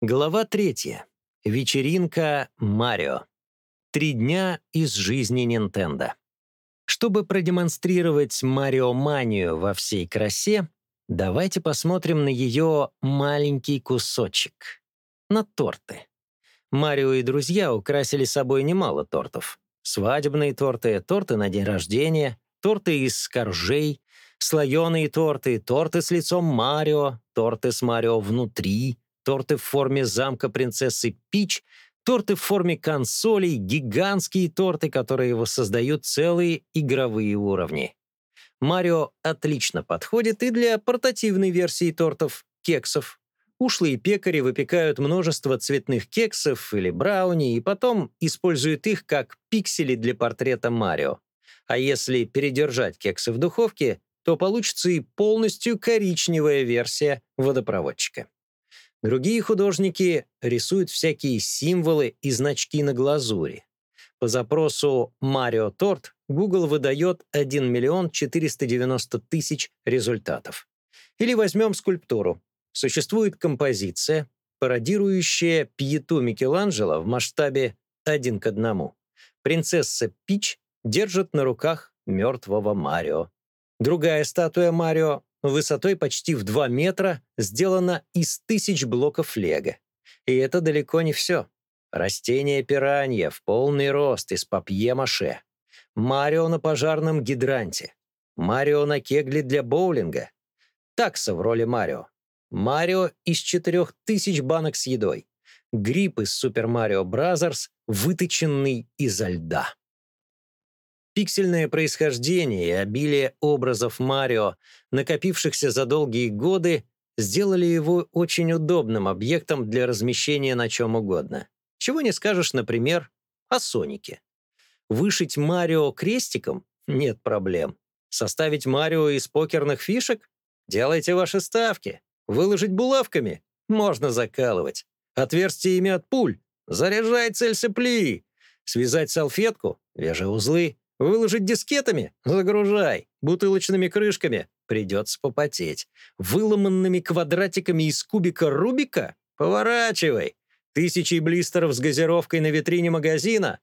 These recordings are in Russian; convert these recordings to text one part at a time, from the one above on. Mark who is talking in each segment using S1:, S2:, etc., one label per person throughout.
S1: Глава третья. Вечеринка Марио. Три дня из жизни Nintendo. Чтобы продемонстрировать Марио-манию во всей красе, давайте посмотрим на ее маленький кусочек. На торты. Марио и друзья украсили собой немало тортов. Свадебные торты, торты на день рождения, торты из коржей, слоеные торты, торты с лицом Марио, торты с Марио внутри — торты в форме замка принцессы Пич, торты в форме консолей, гигантские торты, которые воссоздают целые игровые уровни. Марио отлично подходит и для портативной версии тортов, кексов. Ушлые пекари выпекают множество цветных кексов или брауни и потом используют их как пиксели для портрета Марио. А если передержать кексы в духовке, то получится и полностью коричневая версия водопроводчика. Другие художники рисуют всякие символы и значки на глазури. По запросу «Марио Торт» Google выдает 1 миллион 490 тысяч результатов. Или возьмем скульптуру. Существует композиция, пародирующая пьету Микеланджело в масштабе один к одному. Принцесса Пич держит на руках мертвого Марио. Другая статуя Марио высотой почти в 2 метра, сделана из тысяч блоков лего. И это далеко не все. Растение пиранья в полный рост из папье-маше. Марио на пожарном гидранте. Марио на кегле для боулинга. Такса в роли Марио. Марио из 4000 банок с едой. Гриб из Super Mario Bros., выточенный изо льда. Пиксельное происхождение и обилие образов Марио, накопившихся за долгие годы, сделали его очень удобным объектом для размещения на чем угодно. Чего не скажешь, например, о Сонике. Вышить Марио крестиком — нет проблем. Составить Марио из покерных фишек — делайте ваши ставки. Выложить булавками — можно закалывать. Отверстиями от пуль — заряжай цель сопли. Связать салфетку — вяжи узлы. Выложить дискетами? Загружай. Бутылочными крышками? Придется попотеть. Выломанными квадратиками из кубика Рубика? Поворачивай. Тысячи блистеров с газировкой на витрине магазина?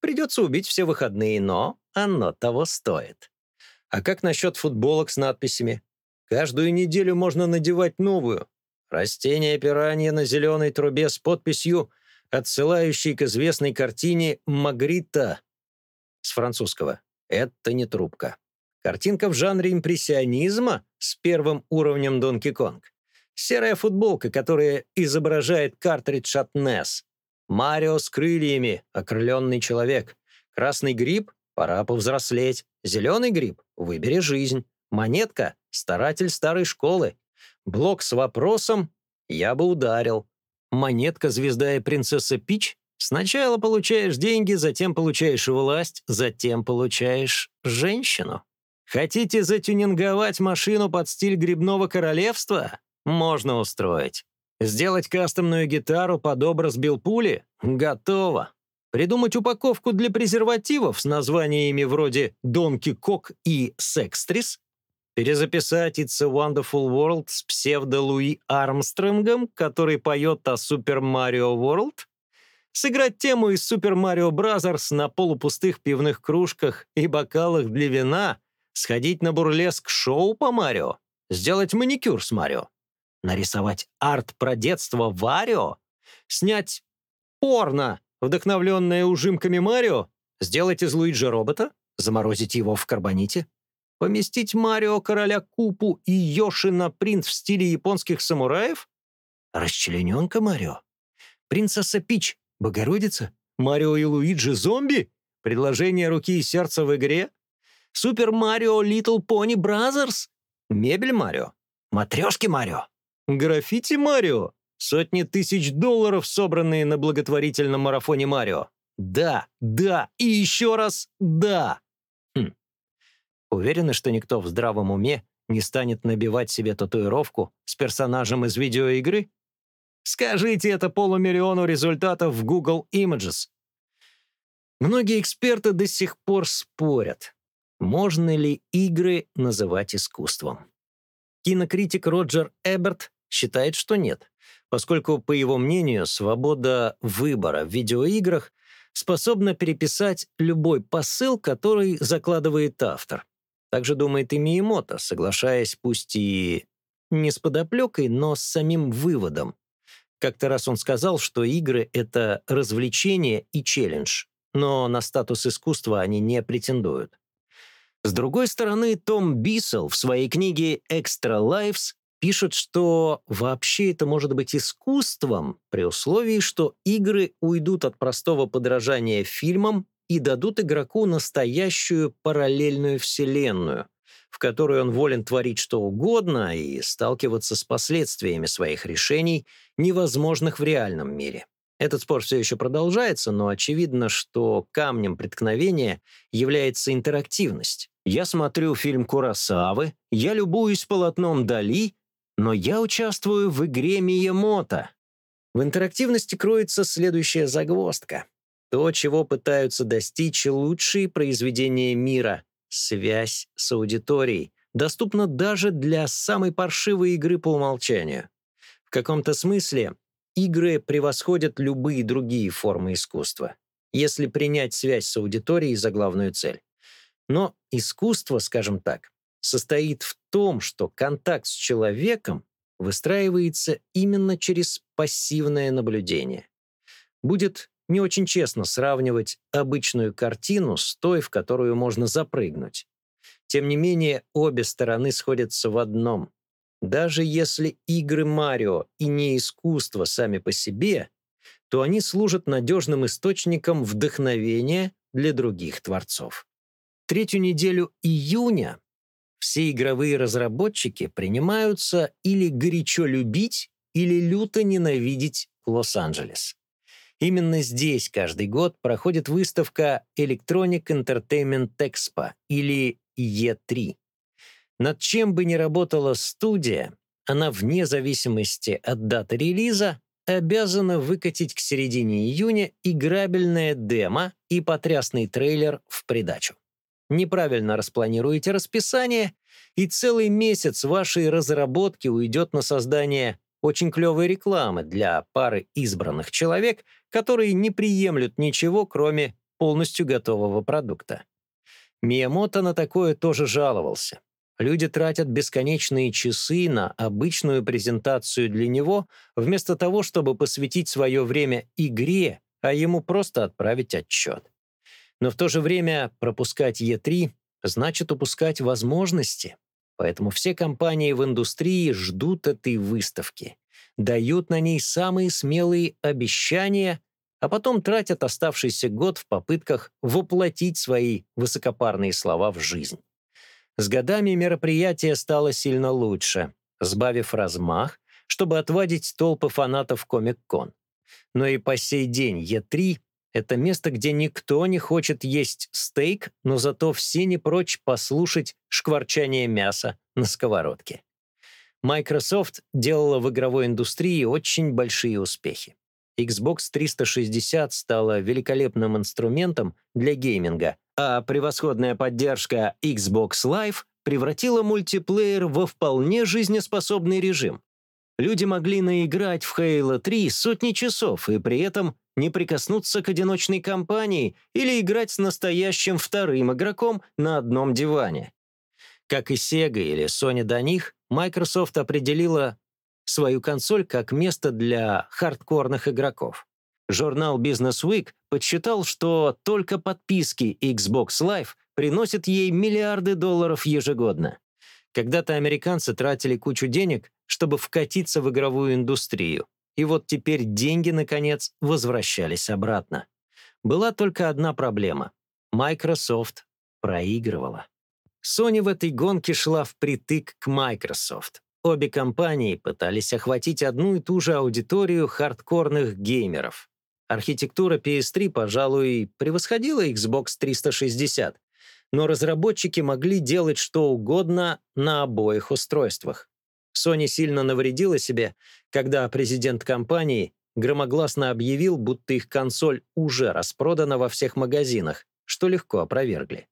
S1: Придется убить все выходные, но оно того стоит. А как насчет футболок с надписями? Каждую неделю можно надевать новую. Растение пиранья на зеленой трубе с подписью, отсылающей к известной картине «Магрита» с французского. Это не трубка. Картинка в жанре импрессионизма с первым уровнем Донки Конг. Серая футболка, которая изображает картридж от NES. Марио с крыльями, окрыленный человек. Красный гриб — пора повзрослеть. Зеленый гриб — выбери жизнь. Монетка — старатель старой школы. Блок с вопросом — я бы ударил. Монетка «Звезда и принцесса Пич» Сначала получаешь деньги, затем получаешь власть, затем получаешь женщину. Хотите затюнинговать машину под стиль грибного королевства? Можно устроить. Сделать кастомную гитару под образ Билпули? Готово. Придумать упаковку для презервативов с названиями вроде «Донки Кок» и «Секстрис»? Перезаписать «It's a Wonderful World» с псевдо-Луи Армстронгом, который поет о Super Mario World? Сыграть тему из Super Mario Bros. на полупустых пивных кружках и бокалах для вина, сходить на бурлеск-шоу по Марио, сделать маникюр с Марио, нарисовать арт про детство Варио, снять порно, вдохновленное ужимками Марио, сделать из Луиджи робота, заморозить его в карбоните, поместить Марио короля Купу и Йоши на принт в стиле японских самураев, расчлененка Марио, принцесса Пич Богородица? Марио и Луиджи зомби? Предложение руки и сердца в игре? Super Mario Little Pony Brothers? Мебель Марио? Матрешки Марио? Граффити Марио? Сотни тысяч долларов, собранные на благотворительном марафоне Марио? Да, да и еще раз да. Хм. Уверены, что никто в здравом уме не станет набивать себе татуировку с персонажем из видеоигры? Скажите это полумиллиону результатов в Google Images. Многие эксперты до сих пор спорят, можно ли игры называть искусством. Кинокритик Роджер Эберт считает, что нет, поскольку, по его мнению, свобода выбора в видеоиграх способна переписать любой посыл, который закладывает автор. Также думает и Миемото, соглашаясь пусть и не с подоплекой, но с самим выводом. Как-то раз он сказал, что игры — это развлечение и челлендж, но на статус искусства они не претендуют. С другой стороны, Том Бисел в своей книге «Extra Lives» пишет, что вообще это может быть искусством при условии, что игры уйдут от простого подражания фильмам и дадут игроку настоящую параллельную вселенную, в которой он волен творить что угодно и сталкиваться с последствиями своих решений, невозможных в реальном мире. Этот спор все еще продолжается, но очевидно, что камнем преткновения является интерактивность. Я смотрю фильм Курасавы, я любуюсь полотном Дали, но я участвую в игре Миемото. В интерактивности кроется следующая загвоздка. То, чего пытаются достичь лучшие произведения мира — связь с аудиторией, доступна даже для самой паршивой игры по умолчанию. В каком-то смысле игры превосходят любые другие формы искусства, если принять связь с аудиторией за главную цель. Но искусство, скажем так, состоит в том, что контакт с человеком выстраивается именно через пассивное наблюдение. Будет не очень честно сравнивать обычную картину с той, в которую можно запрыгнуть. Тем не менее, обе стороны сходятся в одном. Даже если игры Марио и не искусство сами по себе, то они служат надежным источником вдохновения для других творцов. Третью неделю июня все игровые разработчики принимаются или горячо любить, или люто ненавидеть Лос-Анджелес. Именно здесь каждый год проходит выставка Electronic Entertainment Expo, или E3. Над чем бы ни работала студия, она вне зависимости от даты релиза обязана выкатить к середине июня играбельное демо и потрясный трейлер в придачу неправильно распланируете расписание, и целый месяц вашей разработки уйдет на создание очень клевой рекламы для пары избранных человек, которые не приемлют ничего, кроме полностью готового продукта. Миямото на такое тоже жаловался. Люди тратят бесконечные часы на обычную презентацию для него, вместо того, чтобы посвятить свое время игре, а ему просто отправить отчет. Но в то же время пропускать Е3 значит упускать возможности. Поэтому все компании в индустрии ждут этой выставки, дают на ней самые смелые обещания, а потом тратят оставшийся год в попытках воплотить свои высокопарные слова в жизнь. С годами мероприятие стало сильно лучше, сбавив размах, чтобы отвадить толпы фанатов Комик-кон. Но и по сей день Е3 это место, где никто не хочет есть стейк, но зато все не прочь послушать шкварчание мяса на сковородке. Microsoft делала в игровой индустрии очень большие успехи. Xbox 360 стала великолепным инструментом для гейминга, а превосходная поддержка Xbox Live превратила мультиплеер во вполне жизнеспособный режим. Люди могли наиграть в Halo 3 сотни часов и при этом не прикоснуться к одиночной компании или играть с настоящим вторым игроком на одном диване. Как и Sega или Sony до них, Microsoft определила свою консоль как место для хардкорных игроков. Журнал Business Week подсчитал, что только подписки Xbox Live приносят ей миллиарды долларов ежегодно. Когда-то американцы тратили кучу денег, чтобы вкатиться в игровую индустрию. И вот теперь деньги, наконец, возвращались обратно. Была только одна проблема. Microsoft проигрывала. Sony в этой гонке шла впритык к Microsoft. Обе компании пытались охватить одну и ту же аудиторию хардкорных геймеров. Архитектура PS3, пожалуй, превосходила Xbox 360, но разработчики могли делать что угодно на обоих устройствах. Sony сильно навредила себе, когда президент компании громогласно объявил, будто их консоль уже распродана во всех магазинах, что легко опровергли.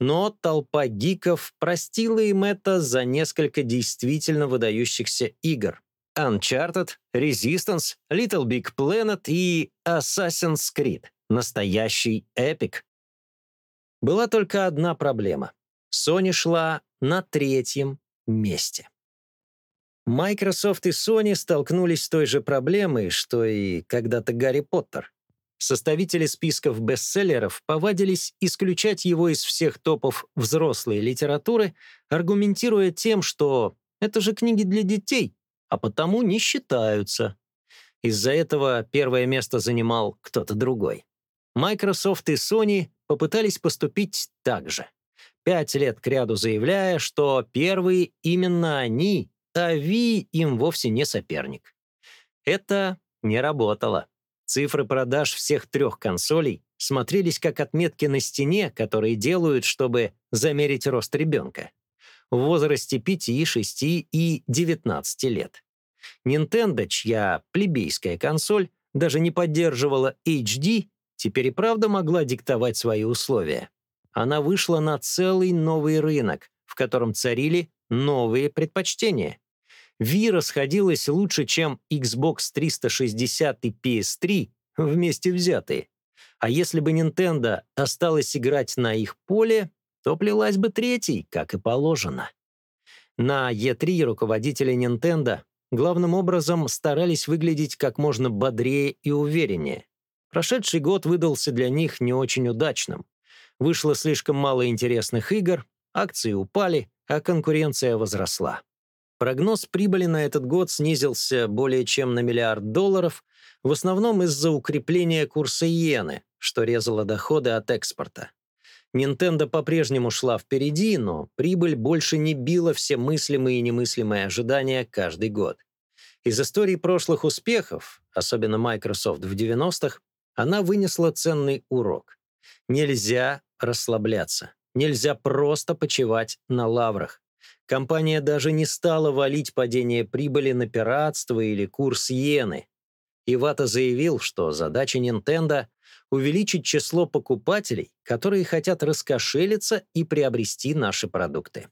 S1: Но толпа гиков простила им это за несколько действительно выдающихся игр. Uncharted, Resistance, Little Big Planet и Assassin's Creed. Настоящий эпик. Была только одна проблема. Sony шла на третьем месте. Microsoft и Sony столкнулись с той же проблемой, что и когда-то Гарри Поттер. Составители списков бестселлеров повадились исключать его из всех топов взрослой литературы, аргументируя тем, что это же книги для детей, а потому не считаются. Из-за этого первое место занимал кто-то другой. Microsoft и Sony попытались поступить так же. Пять лет кряду заявляя, что первые именно они, а Wii им вовсе не соперник. Это не работало. Цифры продаж всех трех консолей смотрелись как отметки на стене, которые делают, чтобы замерить рост ребенка в возрасте 5, 6 и 19 лет. Nintendo, чья плебейская консоль даже не поддерживала HD, теперь и правда могла диктовать свои условия. Она вышла на целый новый рынок, в котором царили новые предпочтения. Wii расходилась лучше, чем Xbox 360 и PS3 вместе взятые. А если бы Nintendo осталась играть на их поле, то плелась бы третий, как и положено. На E3 руководители Nintendo главным образом старались выглядеть как можно бодрее и увереннее. Прошедший год выдался для них не очень удачным. Вышло слишком мало интересных игр, акции упали, а конкуренция возросла. Прогноз прибыли на этот год снизился более чем на миллиард долларов, в основном из-за укрепления курса иены, что резало доходы от экспорта. Nintendo по-прежнему шла впереди, но прибыль больше не била все мыслимые и немыслимые ожидания каждый год. Из истории прошлых успехов, особенно Microsoft в 90-х, она вынесла ценный урок. Нельзя расслабляться. Нельзя просто почивать на лаврах. Компания даже не стала валить падение прибыли на пиратство или курс иены. Ивата заявил, что задача Nintendo увеличить число покупателей, которые хотят раскошелиться и приобрести наши продукты.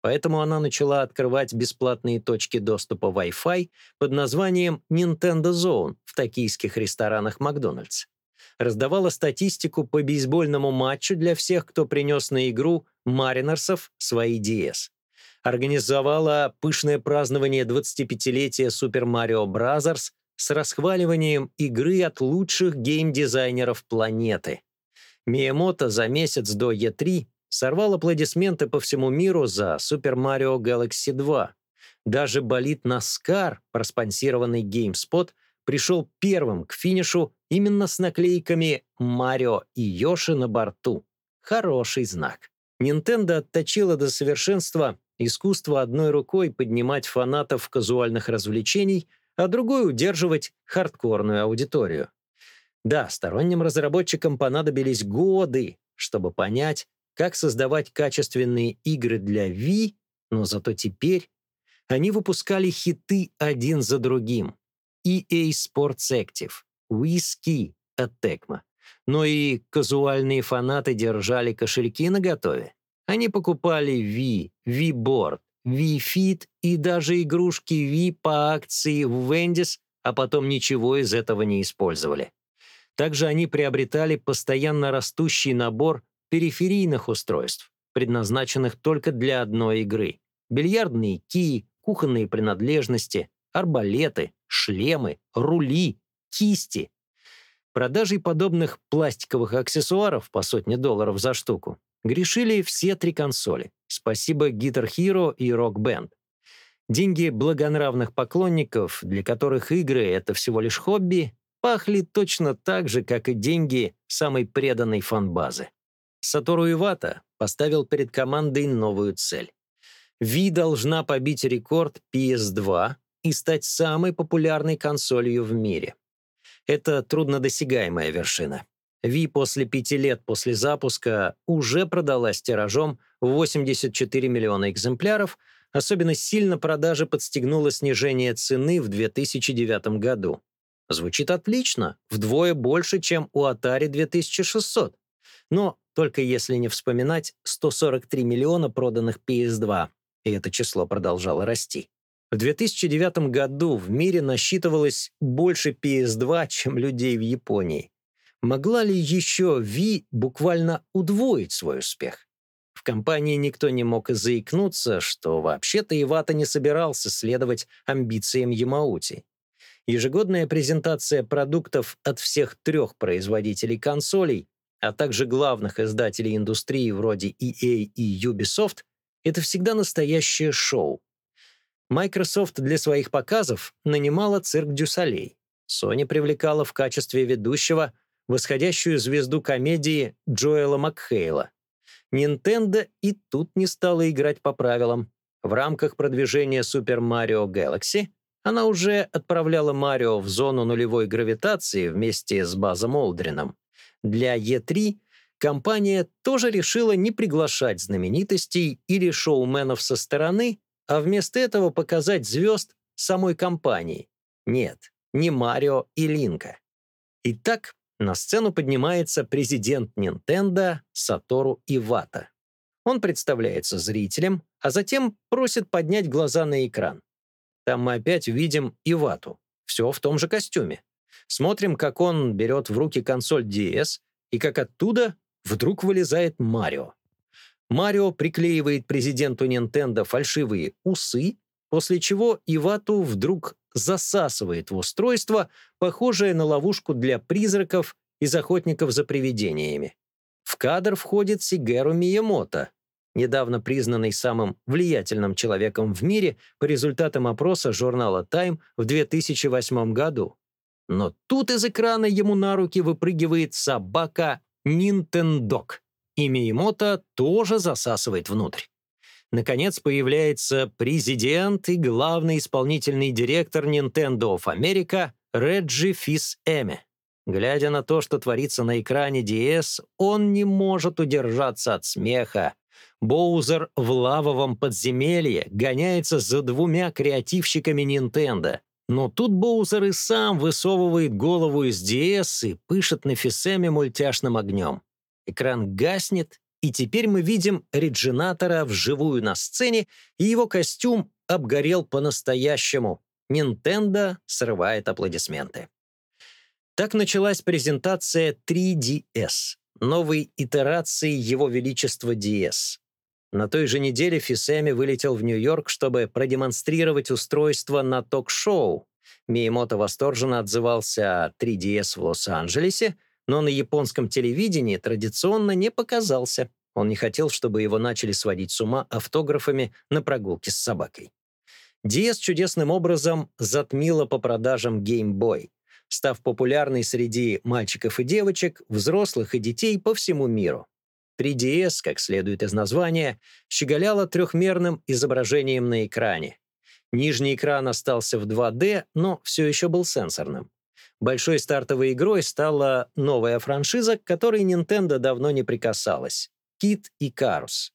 S1: Поэтому она начала открывать бесплатные точки доступа Wi-Fi под названием Nintendo Zone в токийских ресторанах Макдональдс. Раздавала статистику по бейсбольному матчу для всех, кто принес на игру Маринерсов свои DS. Организовала пышное празднование 25-летия Super Mario Bros с расхваливанием игры от лучших геймдизайнеров планеты. Миямото за месяц до E3 сорвал аплодисменты по всему миру за Super Mario Galaxy 2. Даже болит Наскар, проспонсированный GameSpot, пришел первым к финишу именно с наклейками «Марио» и «Йоши» на борту. Хороший знак. Nintendo отточила до совершенства искусство одной рукой поднимать фанатов казуальных развлечений — а другой удерживать хардкорную аудиторию. Да, сторонним разработчикам понадобились годы, чтобы понять, как создавать качественные игры для Wii, но зато теперь они выпускали хиты один за другим. EA Sports Active, Wii от Tecmo. Но и казуальные фанаты держали кошельки наготове. Они покупали Wii-Board, Wii Fit и даже игрушки Wii по акции в Wendy's, а потом ничего из этого не использовали. Также они приобретали постоянно растущий набор периферийных устройств, предназначенных только для одной игры. Бильярдные кии, кухонные принадлежности, арбалеты, шлемы, рули, кисти. Продажей подобных пластиковых аксессуаров по сотне долларов за штуку грешили все три консоли. Спасибо Guitar Hero и Rock Band. Деньги благонравных поклонников, для которых игры — это всего лишь хобби, пахли точно так же, как и деньги самой преданной фан-базы. Сатору Ивата поставил перед командой новую цель. Wii должна побить рекорд PS2 и стать самой популярной консолью в мире. Это труднодосягаемая вершина. Wii после пяти лет после запуска уже продалась тиражом в 84 миллиона экземпляров, особенно сильно продажи подстегнуло снижение цены в 2009 году. Звучит отлично, вдвое больше, чем у Atari 2600. Но только если не вспоминать 143 миллиона проданных PS2, и это число продолжало расти. В 2009 году в мире насчитывалось больше PS2, чем людей в Японии. Могла ли еще Wii буквально удвоить свой успех? В компании никто не мог и заикнуться, что вообще-то Ивата не собирался следовать амбициям Ямаути. Ежегодная презентация продуктов от всех трех производителей консолей, а также главных издателей индустрии вроде EA и Ubisoft, это всегда настоящее шоу. Microsoft для своих показов нанимала цирк Дюсалей. Sony привлекала в качестве ведущего восходящую звезду комедии Джоэла Макхейла. Nintendo и тут не стала играть по правилам. В рамках продвижения Super Mario Galaxy она уже отправляла Марио в зону нулевой гравитации вместе с Базом Олдрином. Для E3 компания тоже решила не приглашать знаменитостей или шоуменов со стороны, а вместо этого показать звезд самой компании. Нет, не Марио и Линка. Итак, на сцену поднимается президент Nintendo Сатору Ивата. Он представляется зрителям, а затем просит поднять глаза на экран. Там мы опять видим Ивату, все в том же костюме. Смотрим, как он берет в руки консоль DS, и как оттуда вдруг вылезает Марио. Марио приклеивает президенту Nintendo фальшивые усы, после чего Ивату вдруг засасывает в устройство, похожее на ловушку для призраков из охотников за привидениями. В кадр входит Сигеру Миямото, недавно признанный самым влиятельным человеком в мире по результатам опроса журнала Time в 2008 году. Но тут из экрана ему на руки выпрыгивает собака Нинтендок и Миемото тоже засасывает внутрь. Наконец появляется президент и главный исполнительный директор Nintendo of America Реджи Фис Эме. Глядя на то, что творится на экране DS, он не может удержаться от смеха. Боузер в лавовом подземелье гоняется за двумя креативщиками Nintendo. Но тут Боузер и сам высовывает голову из DS и пышет на Фисеме мультяшным огнем. Экран гаснет, и теперь мы видим Реджинатора вживую на сцене, и его костюм обгорел по-настоящему. Nintendo срывает аплодисменты. Так началась презентация 3DS, новой итерации Его Величества DS. На той же неделе Фисеми вылетел в Нью-Йорк, чтобы продемонстрировать устройство на ток-шоу. Миемото восторженно отзывался о 3DS в Лос-Анджелесе, но на японском телевидении традиционно не показался. Он не хотел, чтобы его начали сводить с ума автографами на прогулке с собакой. DS чудесным образом затмила по продажам Game Boy, став популярной среди мальчиков и девочек, взрослых и детей по всему миру. 3DS, как следует из названия, щеголяла трехмерным изображением на экране. Нижний экран остался в 2D, но все еще был сенсорным. Большой стартовой игрой стала новая франшиза, к которой Nintendo давно не прикасалась — Кит и Карус.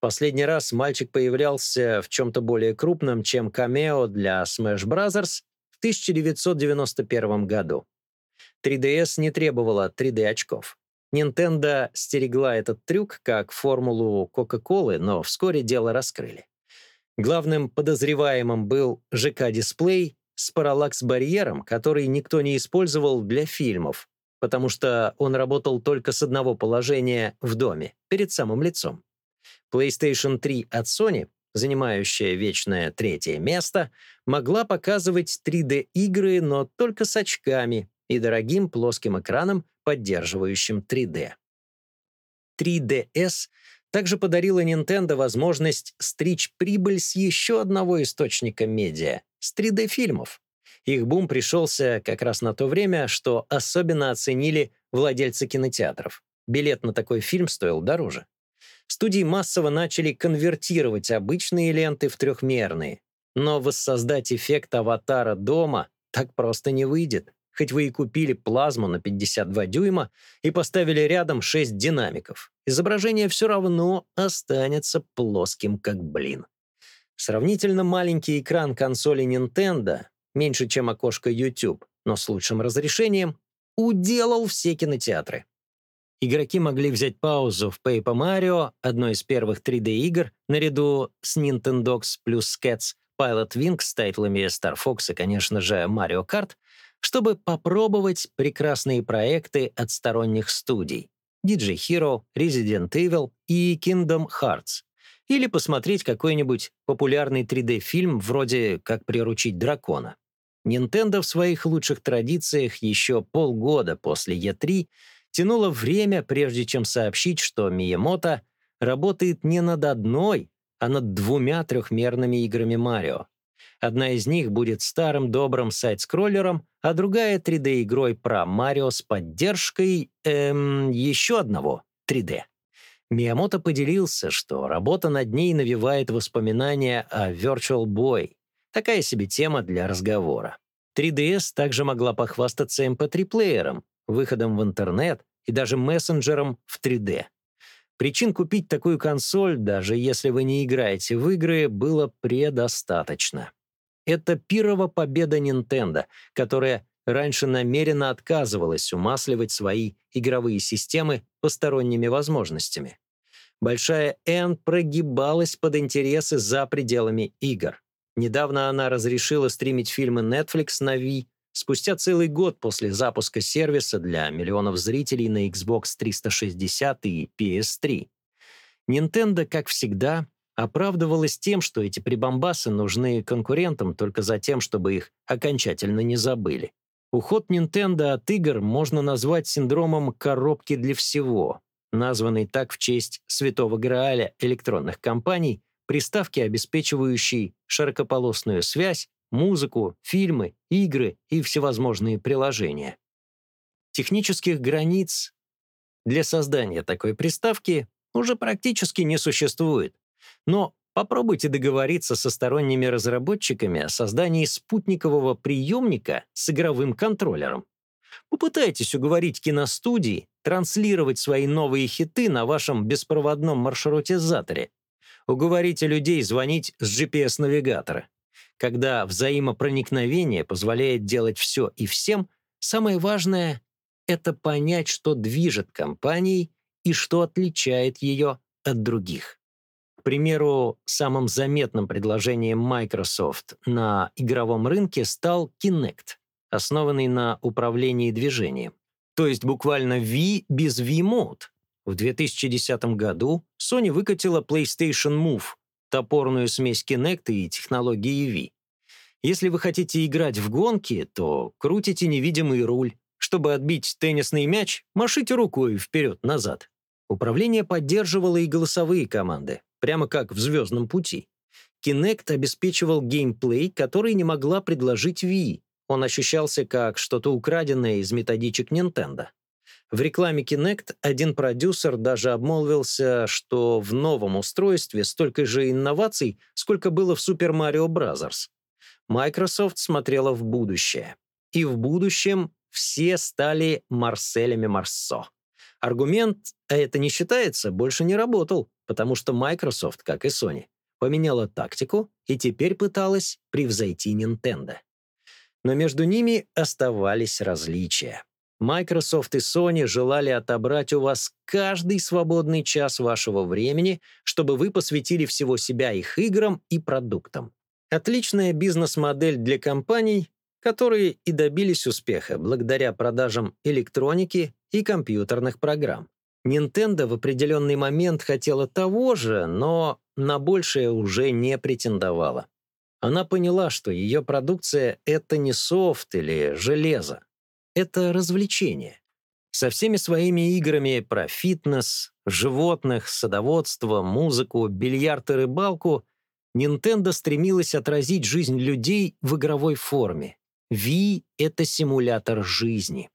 S1: Последний раз мальчик появлялся в чем-то более крупном, чем камео для Smash Bros. в 1991 году. 3DS не требовала 3D-очков. Nintendo стерегла этот трюк как формулу Coca-Cola, но вскоре дело раскрыли. Главным подозреваемым был ЖК-дисплей с параллакс-барьером, который никто не использовал для фильмов, потому что он работал только с одного положения в доме, перед самым лицом. PlayStation 3 от Sony, занимающая вечное третье место, могла показывать 3D-игры, но только с очками и дорогим плоским экраном, поддерживающим 3D. 3DS также подарила Nintendo возможность стричь прибыль с еще одного источника медиа — с 3D-фильмов. Их бум пришелся как раз на то время, что особенно оценили владельцы кинотеатров. Билет на такой фильм стоил дороже. Студии массово начали конвертировать обычные ленты в трехмерные. Но воссоздать эффект аватара дома так просто не выйдет. Хоть вы и купили плазму на 52 дюйма и поставили рядом 6 динамиков, изображение все равно останется плоским, как блин. Сравнительно маленький экран консоли Nintendo, меньше, чем окошко YouTube, но с лучшим разрешением, уделал все кинотеатры. Игроки могли взять паузу в Paper Mario, одной из первых 3D-игр, наряду с Nintendogs плюс Cats, Pilot Wing с тайтлами Star Fox и, конечно же, Mario Kart, чтобы попробовать прекрасные проекты от сторонних студий DJ Hero, Resident Evil и Kingdom Hearts. Или посмотреть какой-нибудь популярный 3D-фильм вроде «Как приручить дракона». Nintendo в своих лучших традициях еще полгода после E3 тянуло время, прежде чем сообщить, что Миямото работает не над одной, а над двумя трехмерными играми Марио. Одна из них будет старым добрым сайт-скроллером, а другая 3D-игрой про Марио с поддержкой эм, еще одного 3D. Миямото поделился, что работа над ней навевает воспоминания о Virtual Boy. Такая себе тема для разговора. 3DS также могла похвастаться MP3-плеером, выходом в интернет и даже мессенджером в 3D. Причин купить такую консоль, даже если вы не играете в игры, было предостаточно. Это пирова победа Nintendo, которая раньше намеренно отказывалась умасливать свои игровые системы посторонними возможностями. Большая N прогибалась под интересы за пределами игр. Недавно она разрешила стримить фильмы Netflix на Wii, спустя целый год после запуска сервиса для миллионов зрителей на Xbox 360 и PS3. Nintendo, как всегда, оправдывалась тем, что эти прибамбасы нужны конкурентам только за тем, чтобы их окончательно не забыли. Уход Nintendo от игр можно назвать синдромом «коробки для всего», названный так в честь святого Грааля электронных компаний, приставки, обеспечивающей широкополосную связь, музыку, фильмы, игры и всевозможные приложения. Технических границ для создания такой приставки уже практически не существует, но попробуйте договориться со сторонними разработчиками о создании спутникового приемника с игровым контроллером. Попытайтесь уговорить киностудии транслировать свои новые хиты на вашем беспроводном маршрутизаторе. Уговорите людей звонить с GPS-навигатора. Когда взаимопроникновение позволяет делать все и всем, самое важное — это понять, что движет компанией и что отличает ее от других. Примеру, самым заметным предложением Microsoft на игровом рынке стал Kinect, основанный на управлении движением. То есть буквально Wii без Wii-Mode. В 2010 году Sony выкатила PlayStation Move, топорную смесь Kinect и технологии Wii. Если вы хотите играть в гонки, то крутите невидимый руль. Чтобы отбить теннисный мяч, машите рукой вперед-назад. Управление поддерживало и голосовые команды прямо как в «Звездном пути». Kinect обеспечивал геймплей, который не могла предложить Wii. Он ощущался как что-то украденное из методичек Nintendo. В рекламе Kinect один продюсер даже обмолвился, что в новом устройстве столько же инноваций, сколько было в Super Mario Bros. Microsoft смотрела в будущее. И в будущем все стали Марселями Марсо. Аргумент «а это не считается» больше не работал, потому что Microsoft, как и Sony, поменяла тактику и теперь пыталась превзойти Nintendo. Но между ними оставались различия. Microsoft и Sony желали отобрать у вас каждый свободный час вашего времени, чтобы вы посвятили всего себя их играм и продуктам. Отличная бизнес-модель для компаний, которые и добились успеха благодаря продажам электроники и компьютерных программ. Nintendo в определенный момент хотела того же, но на большее уже не претендовала. Она поняла, что ее продукция — это не софт или железо. Это развлечение. Со всеми своими играми про фитнес, животных, садоводство, музыку, бильярд и рыбалку Nintendo стремилась отразить жизнь людей в игровой форме. Wii — это симулятор жизни.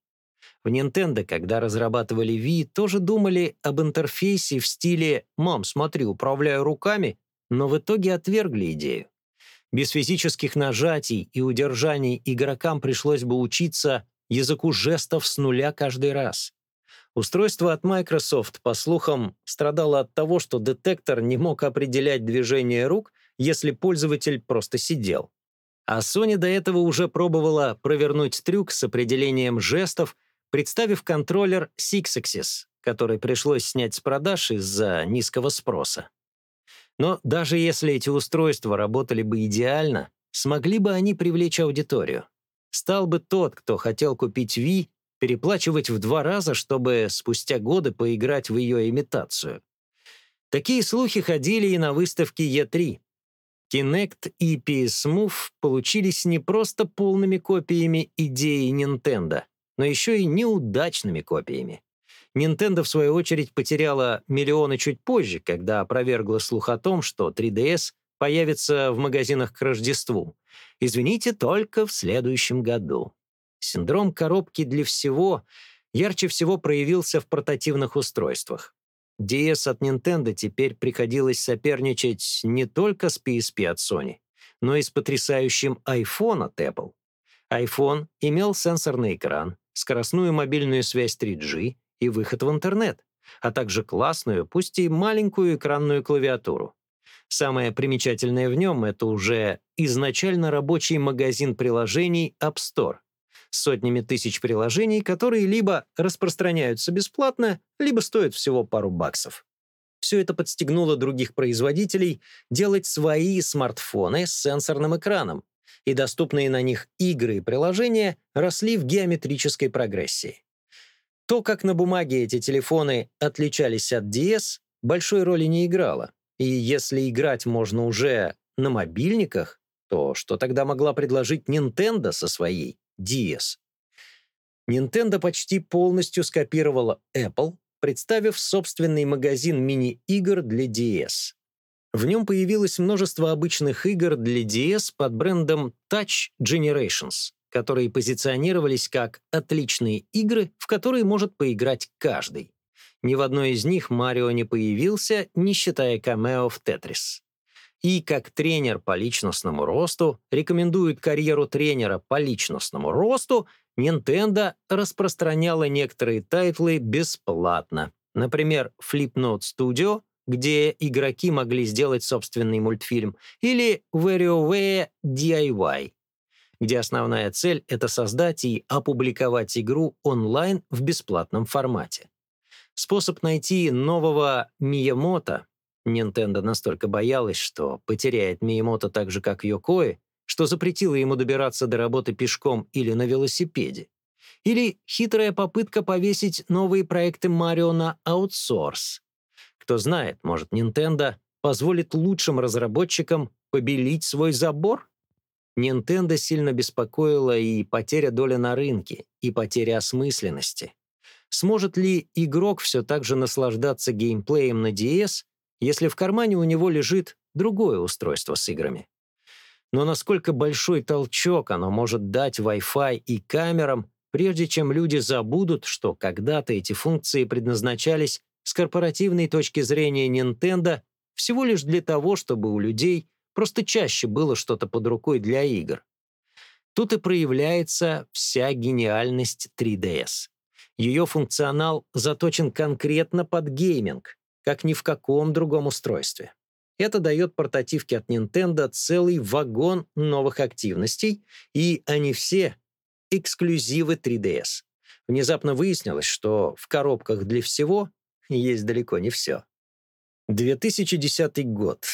S1: В Nintendo, когда разрабатывали Wii, тоже думали об интерфейсе в стиле «Мам, смотри, управляю руками», но в итоге отвергли идею. Без физических нажатий и удержаний игрокам пришлось бы учиться языку жестов с нуля каждый раз. Устройство от Microsoft, по слухам, страдало от того, что детектор не мог определять движение рук, если пользователь просто сидел. А Sony до этого уже пробовала провернуть трюк с определением жестов представив контроллер Sixaxis, который пришлось снять с продаж из-за низкого спроса. Но даже если эти устройства работали бы идеально, смогли бы они привлечь аудиторию? Стал бы тот, кто хотел купить Wii, переплачивать в два раза, чтобы спустя годы поиграть в ее имитацию? Такие слухи ходили и на выставке E3. Kinect и PS Move получились не просто полными копиями идеи Nintendo, но еще и неудачными копиями. Nintendo, в свою очередь, потеряла миллионы чуть позже, когда опровергла слух о том, что 3DS появится в магазинах к Рождеству. Извините, только в следующем году. Синдром коробки для всего ярче всего проявился в портативных устройствах. DS от Nintendo теперь приходилось соперничать не только с PSP от Sony, но и с потрясающим iPhone от Apple. iPhone имел сенсорный экран, скоростную мобильную связь 3G, и выход в интернет, а также классную, пусть и маленькую экранную клавиатуру. Самое примечательное в нем — это уже изначально рабочий магазин приложений App Store с сотнями тысяч приложений, которые либо распространяются бесплатно, либо стоят всего пару баксов. Все это подстегнуло других производителей делать свои смартфоны с сенсорным экраном, и доступные на них игры и приложения росли в геометрической прогрессии. То, как на бумаге эти телефоны отличались от DS, большой роли не играло. И если играть можно уже на мобильниках, то что тогда могла предложить Nintendo со своей DS? Nintendo почти полностью скопировала Apple, представив собственный магазин мини-игр для DS. В нем появилось множество обычных игр для DS под брендом Touch Generations которые позиционировались как отличные игры, в которые может поиграть каждый. Ни в одной из них Марио не появился, не считая камео в «Тетрис». И как тренер по личностному росту рекомендует карьеру тренера по личностному росту, Nintendo распространяла некоторые тайтлы бесплатно. Например, Flipnote Studio, где игроки могли сделать собственный мультфильм, или WarioWare DIY, где основная цель — это создать и опубликовать игру онлайн в бесплатном формате. Способ найти нового Миямото Nintendo настолько боялась, что потеряет Миямото так же, как Йокои, что запретила ему добираться до работы пешком или на велосипеде. Или хитрая попытка повесить новые проекты Марио на аутсорс. Кто знает, может, Nintendo позволит лучшим разработчикам побелить свой забор? Nintendo сильно беспокоила и потеря доли на рынке, и потеря осмысленности. Сможет ли игрок все так же наслаждаться геймплеем на DS, если в кармане у него лежит другое устройство с играми? Но насколько большой толчок оно может дать Wi-Fi и камерам, прежде чем люди забудут, что когда-то эти функции предназначались с корпоративной точки зрения Nintendo всего лишь для того, чтобы у людей Просто чаще было что-то под рукой для игр. Тут и проявляется вся гениальность 3DS. Ее функционал заточен конкретно под гейминг, как ни в каком другом устройстве. Это дает портативке от Nintendo целый вагон новых активностей, и они все — эксклюзивы 3DS. Внезапно выяснилось, что в коробках для всего есть далеко не все. 2010 год.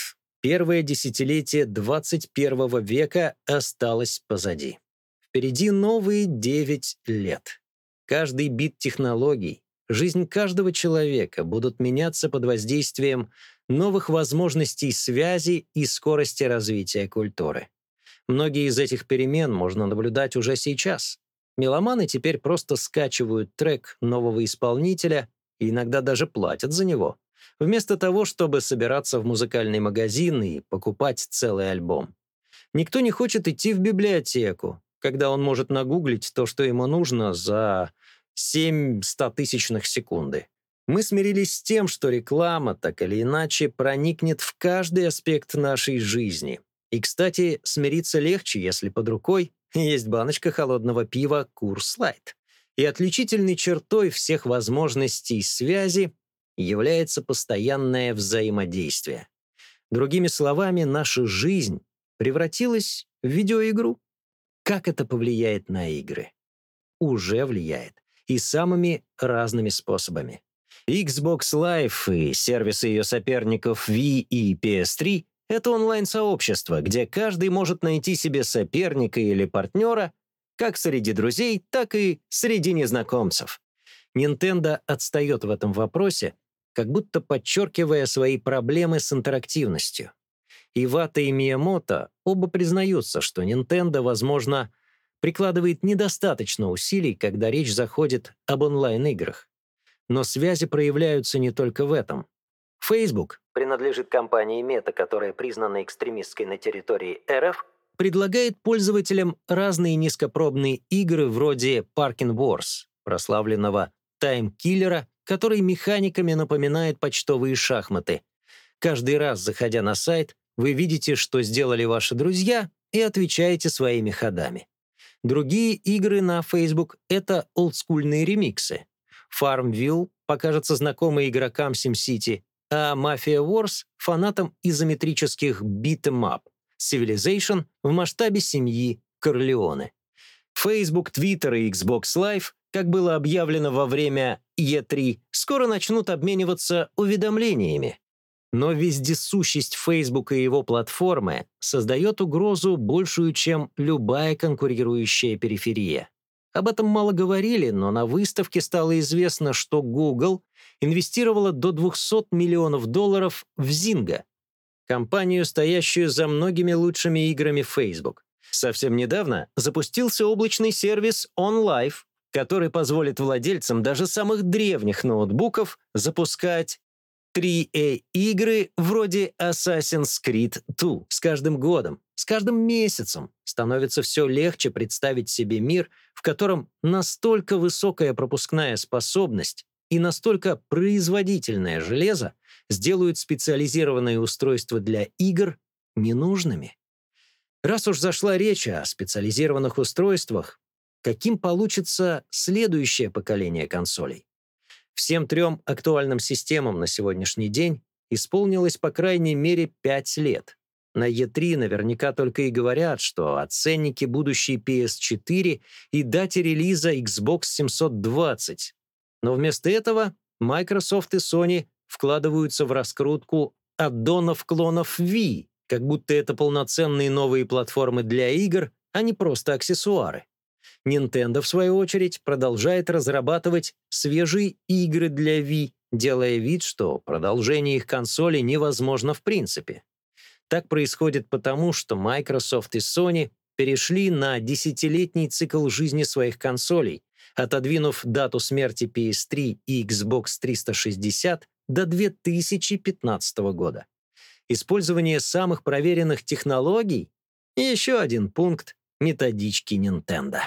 S1: Первое десятилетие 21 века осталось позади. Впереди новые 9 лет. Каждый бит технологий, жизнь каждого человека будут меняться под воздействием новых возможностей связи и скорости развития культуры. Многие из этих перемен можно наблюдать уже сейчас. Меломаны теперь просто скачивают трек нового исполнителя и иногда даже платят за него вместо того, чтобы собираться в музыкальный магазин и покупать целый альбом. Никто не хочет идти в библиотеку, когда он может нагуглить то, что ему нужно за 7 стотысячных секунды. Мы смирились с тем, что реклама так или иначе проникнет в каждый аспект нашей жизни. И, кстати, смириться легче, если под рукой есть баночка холодного пива «Курс Лайт». И отличительной чертой всех возможностей связи является постоянное взаимодействие. Другими словами, наша жизнь превратилась в видеоигру. Как это повлияет на игры? Уже влияет. И самыми разными способами. Xbox Live и сервисы ее соперников Wii и PS3 — это онлайн-сообщество, где каждый может найти себе соперника или партнера как среди друзей, так и среди незнакомцев. Nintendo отстает в этом вопросе, как будто подчеркивая свои проблемы с интерактивностью. Ивата и Миямото оба признаются, что Nintendo, возможно, прикладывает недостаточно усилий, когда речь заходит об онлайн-играх. Но связи проявляются не только в этом. Facebook принадлежит компании Meta, которая признана экстремистской на территории РФ, предлагает пользователям разные низкопробные игры вроде Parking Wars, прославленного таймкиллера, который механиками напоминает почтовые шахматы. Каждый раз, заходя на сайт, вы видите, что сделали ваши друзья, и отвечаете своими ходами. Другие игры на Facebook — это олдскульные ремиксы. Farmville покажется знакомой игрокам SimCity, а Mafia Wars — фанатам изометрических beat'em up, Civilization в масштабе семьи Корлеоне. Facebook, Twitter и Xbox Live, как было объявлено во время E3, скоро начнут обмениваться уведомлениями. Но вездесущесть Facebook и его платформы создает угрозу большую, чем любая конкурирующая периферия. Об этом мало говорили, но на выставке стало известно, что Google инвестировала до 200 миллионов долларов в Zynga, компанию, стоящую за многими лучшими играми Facebook. Совсем недавно запустился облачный сервис OnLive, который позволит владельцам даже самых древних ноутбуков запускать 3A-игры вроде Assassin's Creed 2 с каждым годом, с каждым месяцем становится все легче представить себе мир, в котором настолько высокая пропускная способность и настолько производительное железо сделают специализированные устройства для игр ненужными. Раз уж зашла речь о специализированных устройствах, каким получится следующее поколение консолей? Всем трем актуальным системам на сегодняшний день исполнилось по крайней мере 5 лет. На E3 наверняка только и говорят, что о ценнике будущей PS4 и дате релиза Xbox 720. Но вместо этого Microsoft и Sony вкладываются в раскрутку аддонов-клонов Wii, как будто это полноценные новые платформы для игр, а не просто аксессуары. Nintendo, в свою очередь, продолжает разрабатывать свежие игры для Wii, делая вид, что продолжение их консоли невозможно в принципе. Так происходит потому, что Microsoft и Sony перешли на десятилетний цикл жизни своих консолей, отодвинув дату смерти PS3 и Xbox 360 до 2015 года. Использование самых проверенных технологий — еще один пункт методички Nintendo.